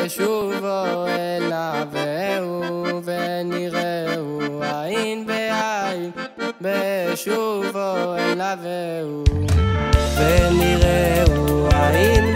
בעין, בשובו אליו ונראהו עין בעין, בשובו אליו ונראהו עין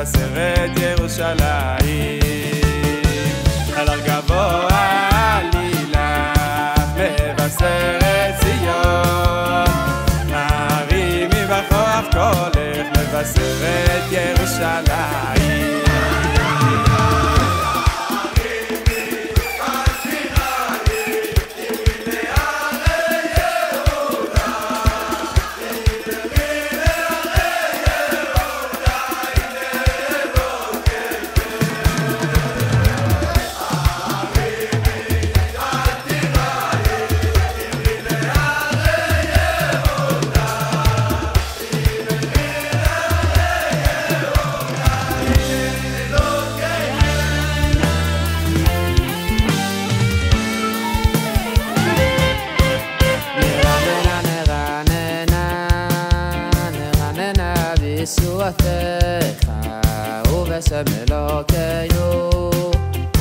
מבשרת ירושלים. על הר גבוה עלילה מבשרת ציון. נערים מבכוח קולך מבשרת ירושלים fin Ove szemlélek jó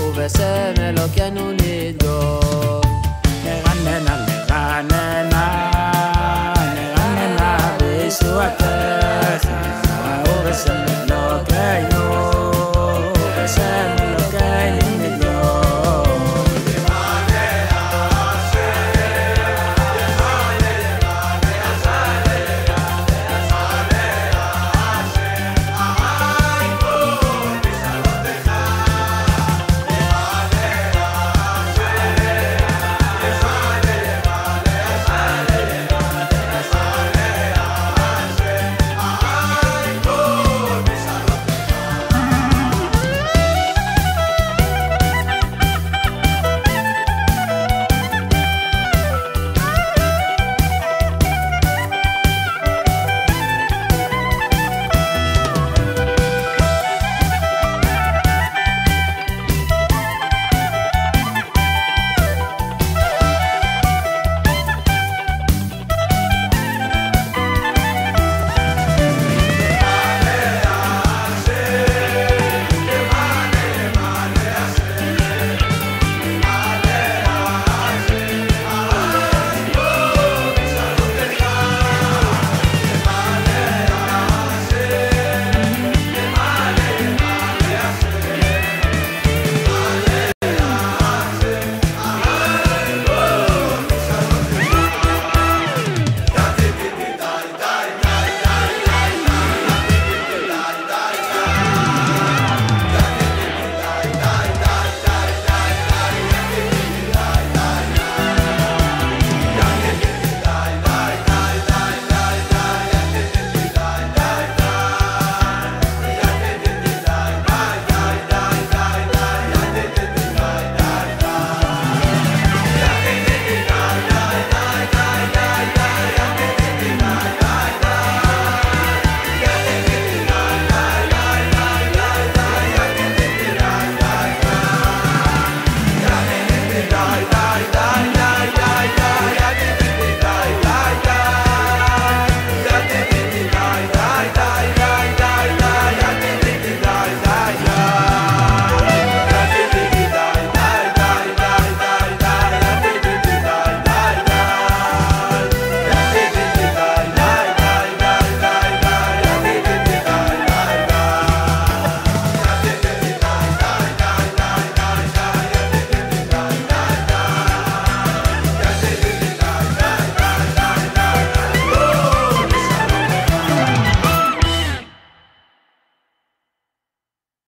Ove szemlélek